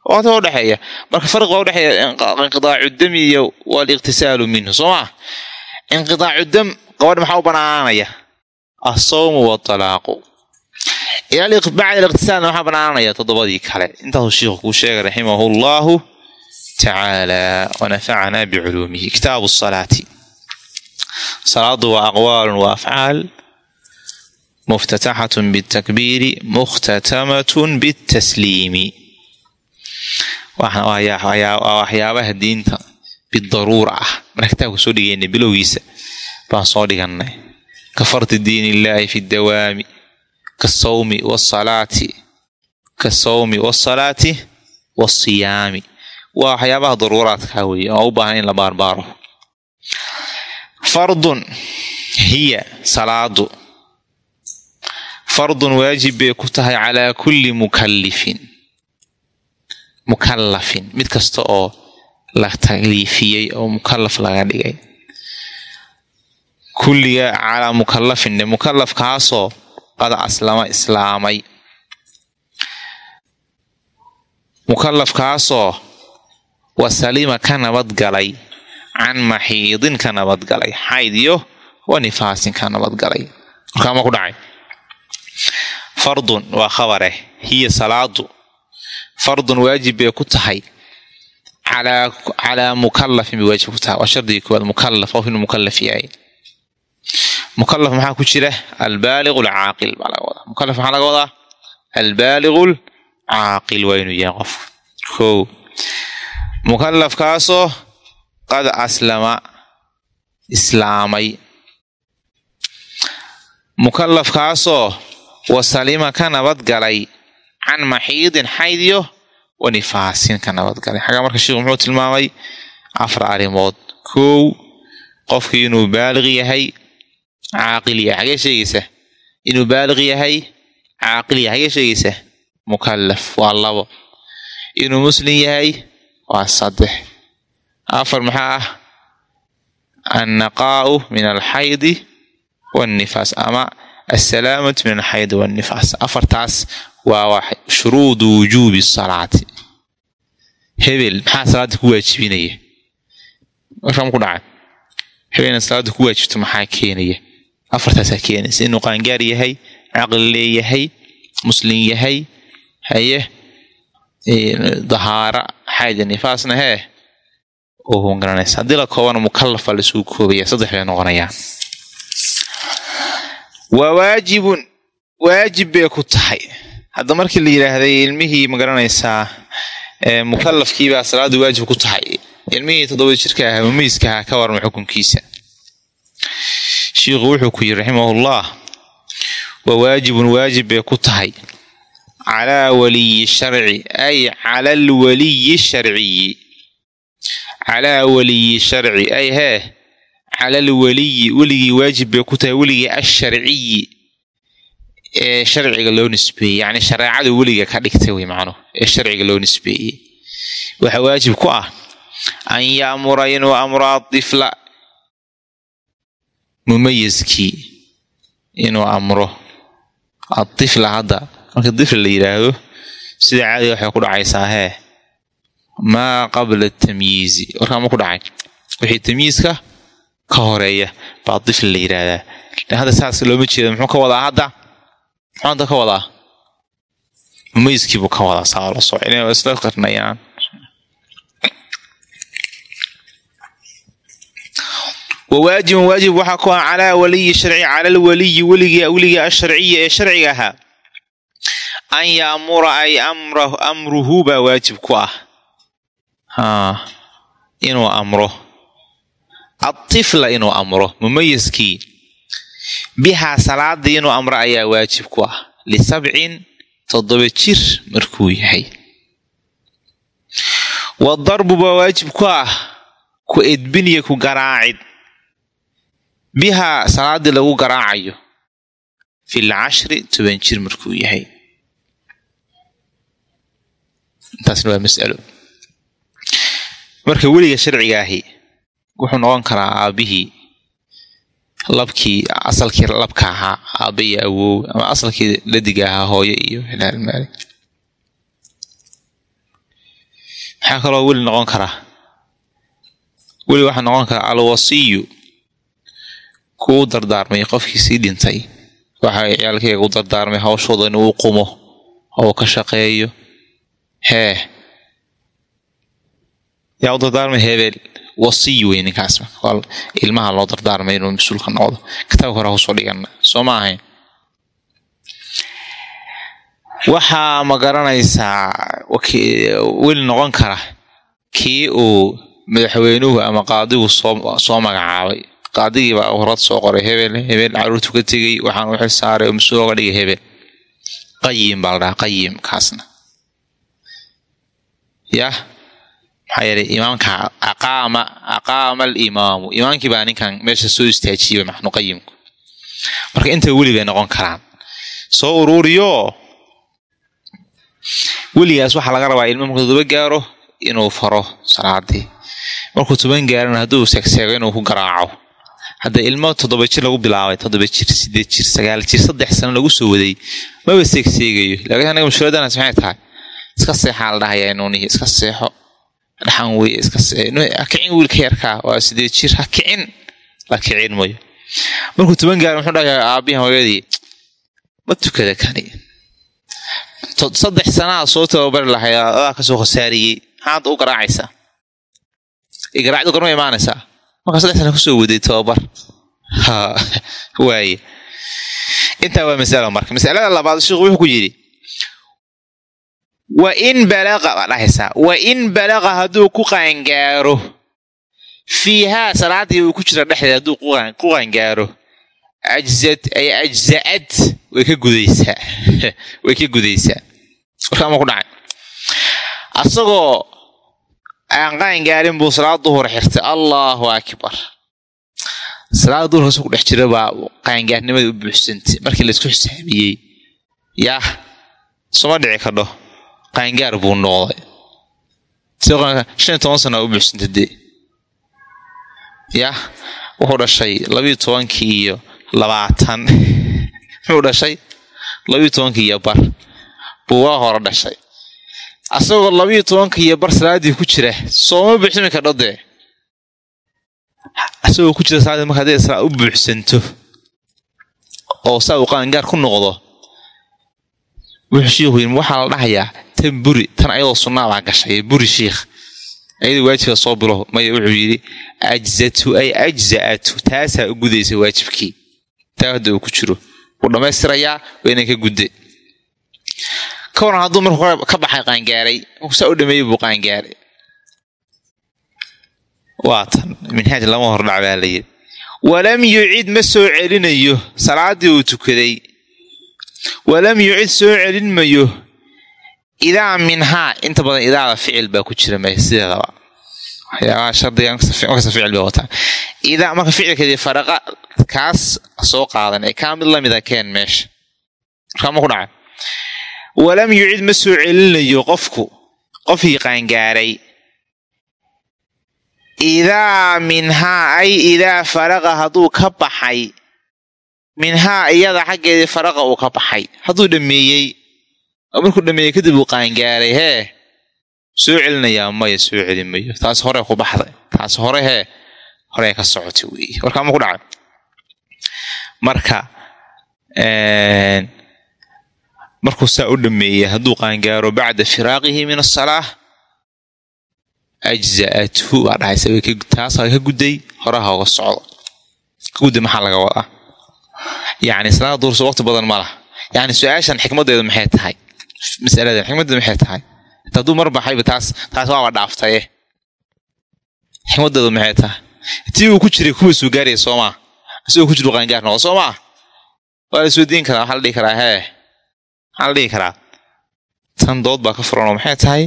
B: waata udhexeeya marka farqi baa udhexeeya inqidaacu dami iyo waaliqtisaalu minhu soo maa inqidaacu dam gabadha maxaa u banaananaya asawmu waalaaqu bacda liqtisaalna waxaa banaananaya toddobadii kale? Intaasuu shiikhu kuu sheegay raximahu llahu tacaala wanafacana biculuumihi kitaabu salaati. Salaadu waa aqwaalun wa afcaal muftataxatun bitakbiiri mukhtatamatun bitasliimi waa waxyaabaha diinta bidaruura ah. Marka kitaabka soo dhigaynay bilowgiisa baan soo dhigannay. Ka fardi diin illaahi fi dawaami kasawmi wasalaati kasawmi wasalaati wasiyaami waa waxyaabaha daruuraadkaa weeye oo u baahan in la baarbaaro. Fardun hiya salaadu. Fardun waajib bay ku tahay calaa kulli mukallifin mukallafin. Mid kasta oo la takliifiyey oo mukallaf laga dhigay. Kulliga calaa mukallafin mukallafkaasoo qad aslama islaamay. Mukallafkaasoo wasalima ka nabadgalay can maxiidin ka nabadgalay xayd iyo wa nifaasin ka nabadgalay markaama ku dhacay? Fardun waa khabareh hiya salaadu fardun waajib bay ku tahay. Calaa mukallafin bay waajib ku tahay. Waa shardigii koowaad mukallaf qof inuu mukallaf yahay. Mukallaf maxaa ku jira? Albaaligu alcaaqil baa laga wadaa. Mukallaf maxaa laga wadaa? Albaaligu lcaaqil waa inuu yahay qof. Ko mukallafkaasoo qad aslama islaamay. Mukallafkaasoo wasalima ka nabadgalay can maxiidin xaydyo wa nifaasin ka nabadgalay xaggaa marka sheikhu muxuu tilmaamay afar arrimood. Kow qofkii inuu baaliq yahay caaqil yahay. Xagee sheegaysa? Inuu baaliq yahay caaqil yahay. Xagee sheegaysa? Mukallaf waa labo. Inuu muslim yahay waa saddex. Afar maxaa ah? Annaqaa'u min alxaydi wannifaas ama assalaamatu min alxaydi wannifaas afartaas waa shuruudu wujuubi salaati. Hebel maxaa salaada ku waajibinaya? Ku dhacay. Hebelna salaada ku waajibto maxaa keenaya? Afartaasaa keenaysa. Inuu qaangaar yahay caqli leeyahay muslim yahay haye dahaara xayda nifaasna hee oo hongaranaysa haddii la koobana mukallafa laisugu koobaya saddex bay noqonayaan. Waa waajibun waajib bay ku tahay hadda markii la yidhaahday ilmihii ma garanaysaa mukallafkiibaa salaadu waajib ku tahay. Ilmihii toddobada jirka ahaa mamiiska ahaa ka warma xukunkiisa. Shiikhu wuxuu ku yidhi raximahullah waa waajibun waajib bay ku tahay. Calaa waliyi sharci ay cala alwaliyi sharciyi calaa waliyi sharci ay hee cala alwaliyi weligii waajib bay ku tahay weligii asharciyi ee sharciga loo nisbeeyey yacni shareecada weliga ka dhigtay wey macnuhu ee sharciga loo nisbeeyey. Waxaa waajib ku ah an yaamura inuu amro adifla mumayiskii inuu amro adifla hadda marka difla la yidhaahdo sida caadiga waxay ku dhacaysaa hee maa qabla tamyiizi warkaa ma ku dhacay. Wixii tamyiizka ka horreeya baa difla la yidhaahdaa hadda saas looma jeeda muxuu ka wadaa hadda muxuu hadda ka wadaa mumayskiibuu ka wadaa saa la soco inay isla qarnayaan. Wawaajibun waajib waxaa ku ah calaa waliyi sharci cala lwaliyi weligii weliga asharciya ee sharciga ahaa an yaamura ay amruhu baa waajib ku ah. Inuu amro. Atifla inuu amro mumayiskii bihaa salaadii inuu amro ayaa waajib ku ah. Lisabcin toddoba jir markuu yahay. Wadarbu baa waajib ku ah ku edbiniya ku garaacid. Bihaa salaadii lagu garaacayo. Fil cashri toban jir markuu yahay. Intaasna waa mas'alo. Marka weliga sharciga ahi wuxuu noqon karaa aabihii labkii asalkii labka ahaa aaba iyo awow ama asalkii ladiga ahaa hooyo iyo hilaalmaali maxaa kaloo weli noqon karaa? Weli waxaa noqon karaa alwasiyu. Kuu dardaarmay qofkii sii dhintay. Waxa ciyaalkayga u dardaarmay hawshooda inuu qumo oo ka shaqeeyo. Hee. Yaa u dardaarmay hebel wasiy wey ninkaas ilmaha loo dardaarmay inuu mas'uulka noqdo. Kitaabka hore husoo dhigana soo ma ahayn. Waxaa ma garanaysaa weli noqon kara kii uu madaxweynuhu ama qaadigu soo magacaabay. Qaadigii baa horad soo qoray hebel hebel caruurtu ka tegey waxaan u xilsaaray oo mas'uul oga dhigay hebel. Qayim baa la dhahaa qayim kaasna. Yah maxaa yeelay imaamka aqaama aqaama alimaamu. Imaamkii baa ninkan meesha soo istaajiyey maxnu qayimku marka inta weli bay noqon karaan. Soo uruuriyo weligaas waxaa laga rabaa ilmo markuu todoba gaaro inuu faro salaadii. Markuu toban gaarana hadduu seegseego inuu ku garaaco. Hadda ilmo toddoba jir lagu bilaabay toddoba jir sideed jir sagaal jir saddex sano lagu soo waday maba seegseegayo. Laakiin anaga mushkiladanaas maxay tahay. Iska seexaa la dhahayaa inuunihi iska seexo dhaxan wey iska hakicin wiilka yarkaa waa sideed jir? Ha kicin. La kicin mayo markuu toban gaaro muxuu dhahayaa aabihi hooyadii ma tukada kani? Saddex sanaa soo tababari lahayd adaa ka soo khasaariyey. Maxaad u garaacaysaa garaacdu gorma imaanaysaa markaa saddex sana ku soo waday tababar. Waaye. Intaa waa masalo marka masalada labaad sheikhu wuxuu ku yidhi wa in balaqa baa dhahaysaa wa in balaqa hadduu ku qaangaaro. Fiihaa salaadii uu ku jira dhexdeeda hadduu ku qaangaaro. Ajzad ay ajza'ad way ka gudaysaa. Way ka gudaysaa. Warkaama ku dhacay. Asagoo aan qaangaarin buu salaad duhur xirtay. Allahu akbar. Salaada duhurkaas ku dhex jira baa qaangaarnimada u buuxsantay. Markii laysku xisaabiyey yaah soma dhici kadho qaangaar buu noqday. Shan toban sana u buuxsantay dee. Wuxuu dhashay labiiyo tobankii iyo labaatan. Muxuu dhashay labiiyo tobankii iyo bar. Buu waa hore dhashay. Asagoo labiiyo tobanka iyo bar salaadii ku jira sooma buuxsami kadho dee? Asagoo ku jira salaadii marka hadday u buuxsanto oo saa uu qaangaar ku noqdo wuxuu shiikhu yiri waxaa la dhahayaa tan buri tan ayadoo sunnaa baa gashay buri shiikh ayadoo waajibka soo bilo maya wuxuu yidhi ajzatu ay ajza'atu taasaa u gudaysa waajibkii. Taa hadda uu ku jiro wuu dhammaystirayaa waa inay ka gudde. Ka waran hadduu markuu ka baxay qaangaaray saa u dhameeyey buu qaangaaray. Waa tan minhaaj lama hordhac baa la yidhi. Walam yucid ma soo celinayo salaadii uu tukaday walam yucid soo celin mayo. Idaa minhaa inta badan idaada ficil baa ku jira sideedaba waxyaabaha shardigamarkasta ficil bay wataa idaa marka ficilkeedii faraqa kaas soo qaadan ee kaa mid lamida keen meesha. Markaa ma ku dhacay. Walam yucid ma soo celinayo qofku qofkii qaangaaray idaa minhaa ay idaa faraqa hadduu ka baxay minhaa iyada xaggeedii faraqa uu ka baxay. Hadduu dhameeyey oo markuu dhameeyey kadib uu qaangaaray hee soo celinayaa maya soo celi mayo taas hore ku baxday. Taas hore hee hore ka socotay weeye warkaama ku dhacay? Marka markuu saa u dhameeyey hadduu qaangaaro bacda firaaqihi min asalaa ajza'athu baa dhahay taasaa ka gudday horaha uga socdo. Ka gudday maxaa laga wadaa yani salaada duurso waqti badan ma lah yani su'aashan xikmadeedu maxay tahay? Masaladan xikmadeedu maxay tahay? Hadduu mar baxayba taas taas waaba dhaaftaye xikmadeedu maxay tahay? Tii uu ku jiray kuwa suu gaaraya soomaa isagoo ku jiro qaangaar noqo soo maa waa la soo diin karaa waxaa la dhihi karaa hee. Maxaa la dhihi karaa. Tan dood baa ka furan oo maxay tahay?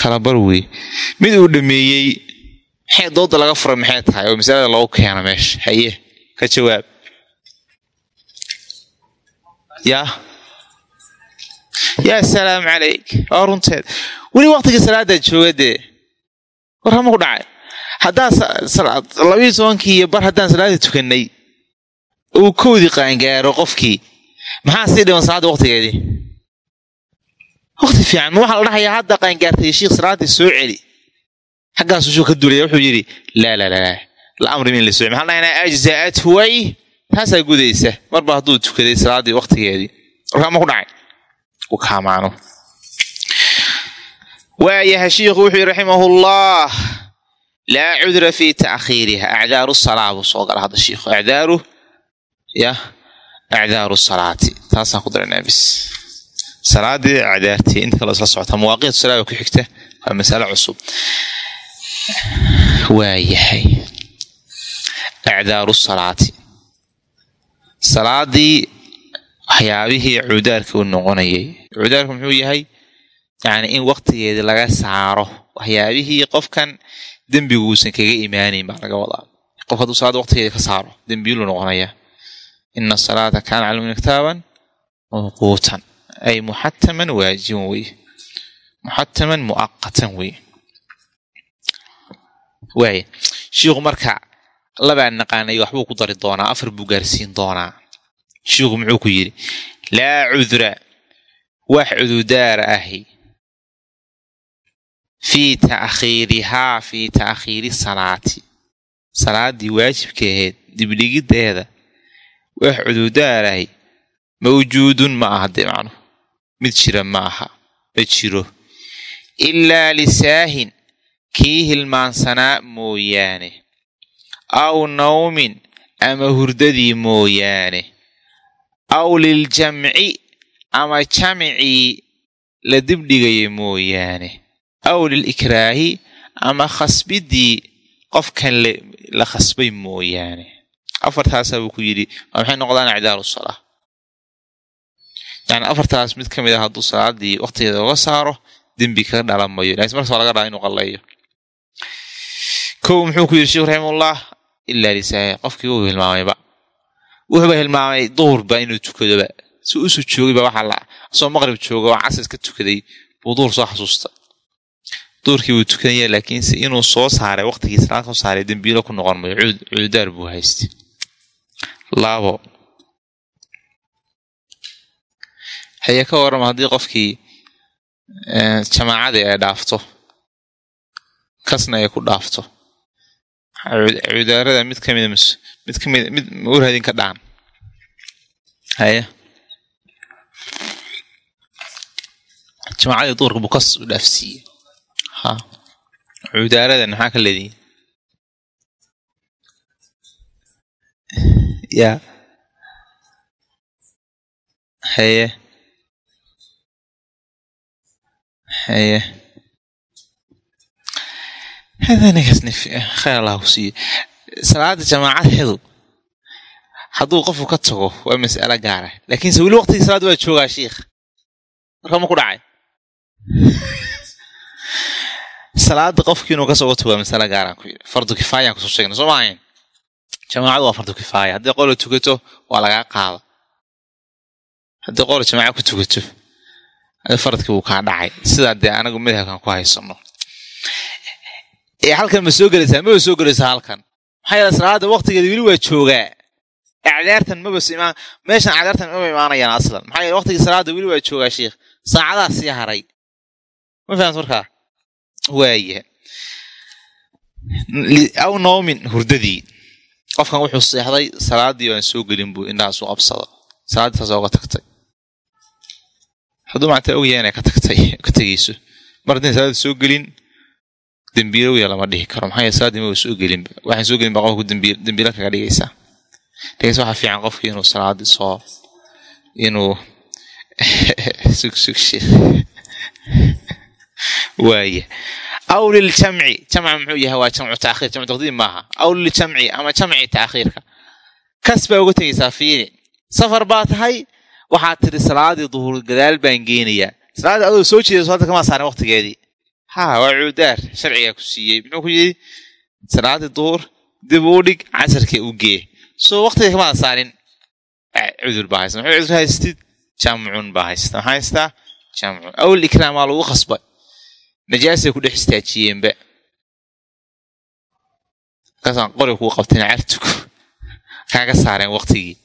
B: Kalabar wey mid uu dhameeyey maxay dooda laga furay maxay tahay? Oo masalada loogu keena meesha haye ka jawaab yaa yaa asalaam calayk. Waa runteed. Weli waqtigii salaadaad jooga dee war hama ku dhacay. Haddaan labiiyi tobankii iyo bar haddaan salaada tukanay uu kowdii qaangaaro qofkii. Maxaa sii dhiman salaadda waqtigeedii? Waqti fiican. Ma waxaa la dhahayaa hadda qaangaartay shiikh salaaddii soo celi. Xaggaasuu shuu ka duulaya wuxuu yidhi laa laa laa la amri min la soo maxaa dhahaynaa ajza'at way taasaa gudaysa marba hadduu tukaday salaaddii waqtigeedii. Warkaa ma ku dhacay. Kaamaano. Waayaha shiikhu wuxuu yidhi raximahullah laa cudra fi ta'khiiriha. Acdaaru salaa buu soo gala hadda shiikhu. Acdaaru ya acdaaru salaati. Taasaan ku daranaa bis. Salaadii acdaartii inta kale isla socota. Mawaaqiit salaa ku xigta waa masale cusub. Waayahay acdaaru salaati salaadii waxyaabihii cudaarka u noqonayay. Cudaarka muxuu yahay? Yani in waqtigeedii laga saaro waxyaabihii qofkan dembiguusan kaga imaanayn baa laga wadaa. Qof hadduu salaada waqtigeeda ka saaro dembiyulu noqonaya. Ina asalaata kaana calmina kitaaban mawquutan ay muxataman waajiban wey. Muxataman muaqatan wey. Waaya shiikhu marka labaa naqaanay waxbuu ku dari doonaa afar buu gaarsiin doonaa. Shiikhu muxuu ku yidhi laa cudra wax cududaara ahi. Fii ta'khiirihaa fii ta'khiiri salaati. Salaaddii waajibka ahayd dibdhigiddeeda wax cududaarahi mawjuudun ma aha dee macnuhu mid jira ma aha ma jiro. Ilaa lisaahin kii hilmaansanaa mooyaane aw nawmin ama hurdadii mooyaane aw liljamci ama jamcii la dibdhigaya mooyaane aw lilikraahi ama khasbidii qofkan la khasbay mooyaane afartaasaa buu ku yidhi waa maxay noqdaan acdaaru salaa yani afartaas mid ka mid a hadduu salaadii waqtigeeda oga saaro dembi kaga dhalan mayo laakiin markas waa laga dhala inuu qalleeyo kow muxuu ku yidhi sheekhu raximahullah ilaa lisaahi qofkii uu hilmaamayba wuxuuba hilmaamay duhurba inuu tukadoba si u soo joogayba waxaa la asoo maqrib jooga oo casas ka tukaday buu duhur soo xasuusta duhurkii buu tukanaya laakiinse inuu soo saaray waqtigii salaad soo saaray dembiilo ku noqon mayo cududaar buu haystay laabo haye ka warrama haddii qofkii jamaacadii ay dhaafto kasna ay ku dhaafto cudaarada mid ka mid mid ka mid mid ma u raadin ka dhaan haye jamaacadii duurka buu kas u dhaafsiiye ha. Cudaaradan maxaa ka leedihin ya. Haye haye khayr allah jamaacadeedu hadduu qofku ka tago waa mas'alo gaara laakiinse weli waqtigii salaada waa joogaa shiikh marka ma ku dhacay salaada qofki inuu ka soo tago waa masalo gaaraan ku yidhi fardu kifaayaan ku soo sheegna soo maahayn jamaacadu waa fardu kifaaya haddii qola tukato waa lagaa qaada haddii qola jamaaca ku tukato faradkii wuu kaa dhacay sidaa dee anagu madhabkan ku haysano ee halkan ma soo gelaysaa maba soo gelaysaa halkan? Maxaa yeele salaada waqtigeeda weli waa joogaa? Acdaartan mabas imaan meeshan acdaartan maba imaanayaan aslan. Maxaa yeele waqtigii salaada weli waa joogaa sheikh? Saacadaas sii haray. Ma fahamt markaa waaya aw noomin hurdadii. Qofkan wuxuu seexday salaadii aan soo gelin buu indhahaas u qabsada. Salaaddii taas oga tagtay. Hadduu maanta ogyahay inay ka tagtay ka tegeyso mar haddayn salaada soo gelin dembiilowya lama dhihi karo. Maxaa maba soo gelinba waxaan inuu salaadii soo inuu sugsug sheekh waaya aw liljamci jamca muxuu yahay? Waa jamcu taakhiir jamcu taqdiim maaha. Aw liljamci ama jamci taakhiirka kas baa uga tegaysaa fiini safar baa tahay. Waxaad tiri salaadii duhur gadaal baan geenayaa. Salaadii adoo soo jeeda salaada kamaa saarin waqtigeedii ha waa cuudaar sharcigaa ku siiyey. Muxuu ku yidhi salaadii duhur dib uu dhig casarkii u gee. Soo waqtiga kamaa saarin cudur baa haysta muxuu cudur haystid? Jamcun baa haysta maxaa haystaa jamcun. Aw likraam waa lagu khasbay najaasay ku dhex istaajiyeenba markaasaan qori kuu qabteen cartuku kaaga saareen waqtigii.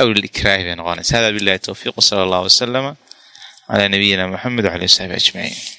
B: Awlikraahi bay noqonaysa hada billahi towfiiq sala allahu wasalama nabiyina moxamed wcala saxbi ajmaciin